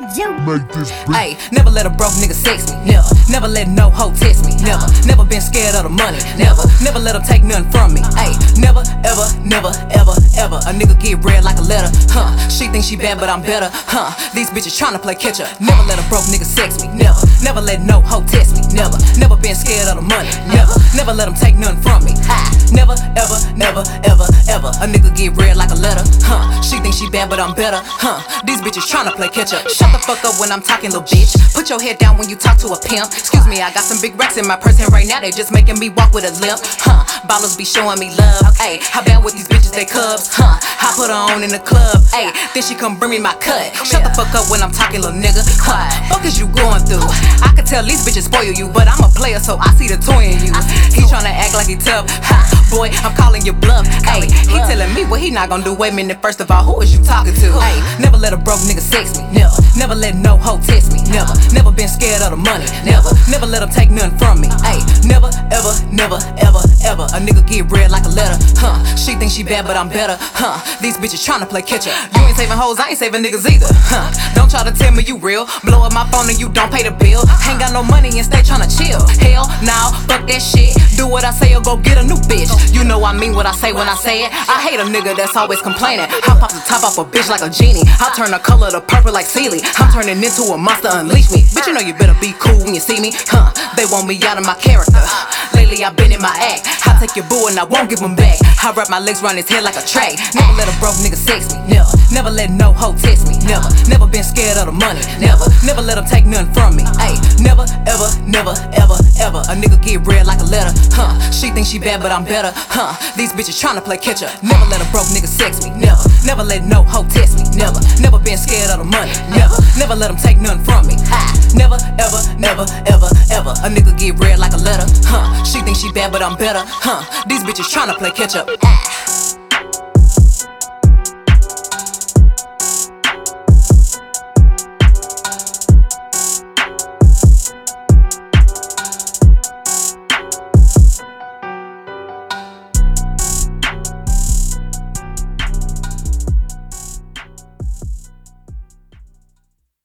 make this. Ayy, never let a broke nigga sex me. Never. Never let no hoe test me. Never. Never been scared of the money. Never. Never let them take nothing from me. Ayy, never, ever, never, ever, ever. A nigga get read like a letter. Huh. She thinks she bad, but I'm better. Huh. These bitches tryna play catch up. Never let a broke nigga sex me. Never. Never let no hoe test me. Never. Never been scared of the money. Never. Never let them take nothing from me. Never, ever, never, ever, ever. Bad, but I'm better. Huh. These bitches tryna play catch up. Shut the fuck up when I'm talking, little bitch. Put your head down when you talk to a pimp. Excuse me, I got some big racks in my purse, and right now they just making me walk with a limp. Huh. Ballers be showing me love. Ayy, how bad with these bitches, they cubs. Huh. I put her on in the club. Ayy, then she come bring me my cut. Shut the fuck up when I'm talking, little nigga. Huh. Fuck is you going through? I can tell these bitches spoil you, but I'm a player, so I see the toy in you. He tryna act like he tough. Ha. Boy, I'm calling your bluff. Ayy, he telling me what he not gonna do. Wait a minute, first of all, who is you talking to? Ayy, never let a broke nigga sex me. Never. Never let no hoe test me. Never. Never been scared of the money. Never. Never let them take nothing from me. Ayy, never, ever, never, ever, ever. A nigga get read like a letter. Huh. She thinks she bad, but I'm better. Huh. These bitches tryna play catch. You ain't saving hoes, I ain't saving niggas either. Huh. Don't try to tell me you real. Blow up my phone and you don't pay the bill. Ain't got no money and stay tryna chill. Hell, now, fuck that shit. Do what I say or go get a new bitch. You know I mean what I say when I say it. I hate a nigga that's always complaining. I pop the top off a bitch like a genie. I turn the color to purple like Celie. I'm turning into a monster, unleash me. Bitch, you know you better be cool when you see me. Huh? They want me out of my character. Lately I've been in my act. Take your boo and I won't give him back. I wrap my legs around his head like a track. Never let a broke nigga sex me. Never. Never let no hoe test me. Never. Never been scared of the money. Never. Never let them take nothing from me. Ayy. Never, ever, never, ever, ever. A nigga get read like a letter. Huh. She thinks she bad, but I'm better. Huh. These bitches tryna play catch up. Never let a broke nigga sex me. Never. Never let no hoe test me. Never. Never been scared of the money. Never. Never let them take nothing from me. Never, ever, never, ever, ever. A nigga get read like a letter. Huh. She thinks she bad, but I'm better. Huh. These bitches tryna play catch up.